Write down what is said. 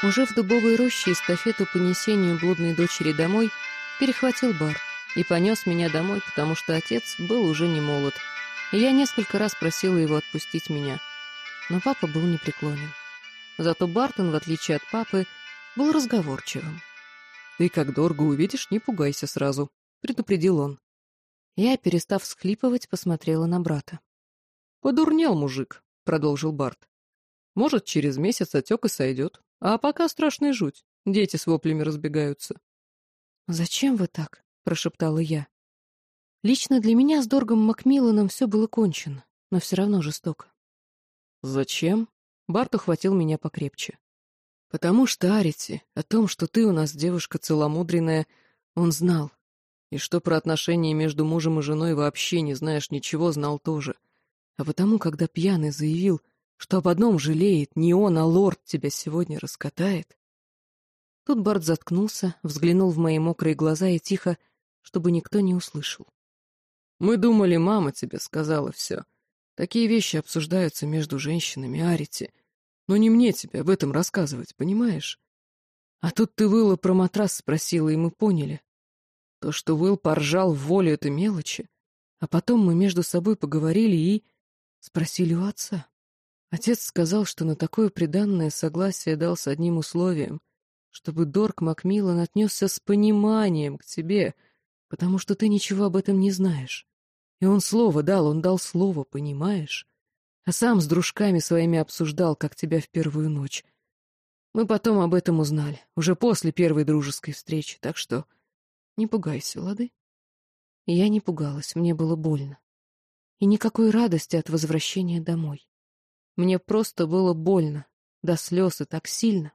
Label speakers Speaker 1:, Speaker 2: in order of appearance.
Speaker 1: Уже в дубовой роще эстафету по несению блудной дочери домой перехватил Барт и понес меня домой, потому что отец был уже не молод, и я несколько раз просила его отпустить меня. Но папа был непреклонен. Зато Бартон, в отличие от папы, был разговорчивым.
Speaker 2: «Ты как дорого увидишь, не пугайся сразу», — предупредил он.
Speaker 1: Я, перестав всхлипывать, посмотрела на брата.
Speaker 2: «Подурнел мужик», — продолжил Барт. «Может, через месяц отек и сойдет. А пока страшная жуть. Дети с воплями разбегаются».
Speaker 1: «Зачем вы так?» — прошептала я. Лично для меня с Доргом Макмилланом все было кончено, но все равно жестоко.
Speaker 2: «Зачем?» — Барт ухватил меня покрепче. «Потому что, Арити, о том, что ты у нас девушка целомудренная, он знал. И что про отношения между мужем и женой вообще не знаешь ничего, знал тоже. А потому, когда пьяный заявил, что об одном жалеет, не он, а лорд тебя сегодня раскатает.
Speaker 1: Тут Барт заткнулся, взглянул в мои мокрые глаза и тихо, чтобы никто не услышал.
Speaker 2: «Мы думали, мама тебе сказала все. Такие вещи обсуждаются между женщинами, Арити. Но не мне тебе об этом рассказывать, понимаешь? А тут ты Выла про матрас спросила, и мы поняли. То, что Выл поржал в волю, это мелочи. А потом мы между собой поговорили и... спросили у отца. Отец сказал, что на такое приданное согласие дал с одним условием, чтобы Дорк Макмиллан отнесся с пониманием к тебе, потому что ты ничего об этом не знаешь. И он слово дал, он дал слово, понимаешь? А сам с дружками своими обсуждал, как тебя в первую ночь. Мы потом об этом узнали, уже после первой дружеской встречи, так что не пугайся, лады?
Speaker 1: Я не пугалась, мне было больно. И никакой радости от возвращения домой. Мне просто было больно, до слез и так сильно.